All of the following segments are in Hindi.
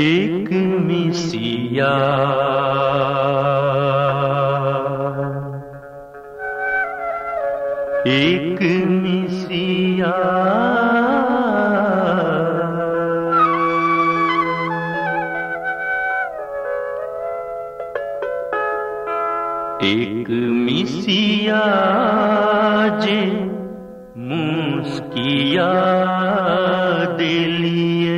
एक मिसिया एक मिसिया एक मिसिया जे मुस्किया दिलिए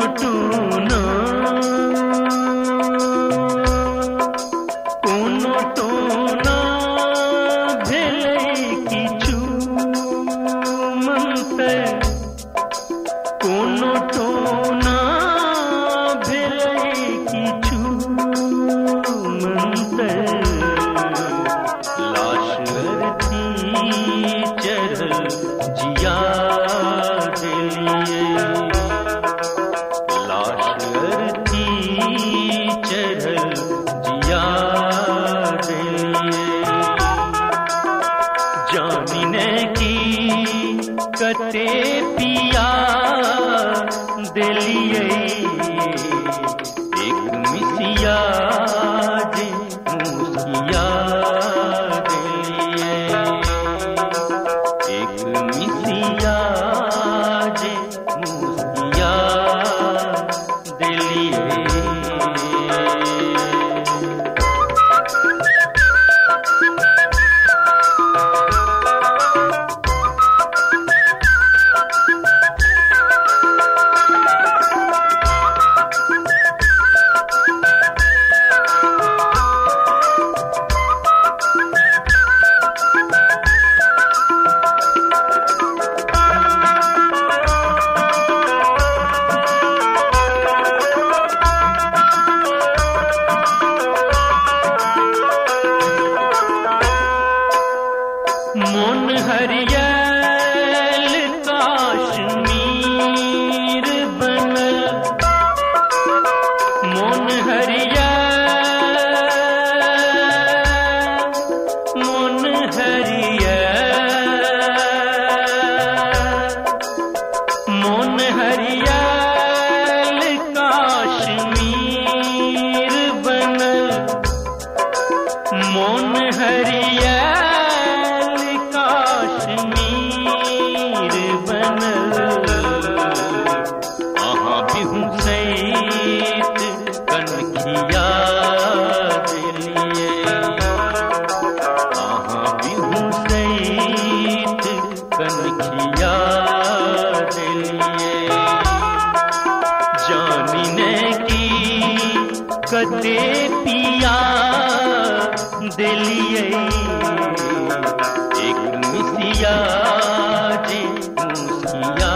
ನೋಟು ನೋ जामिने की कते पिया दिलिए हरियल काश्मीर बन। मन हरिया मन हरिया मन हरियल काश्मीर बन। मन हरि कते पिया दिलिए। एक मुसिया जी मुस्किया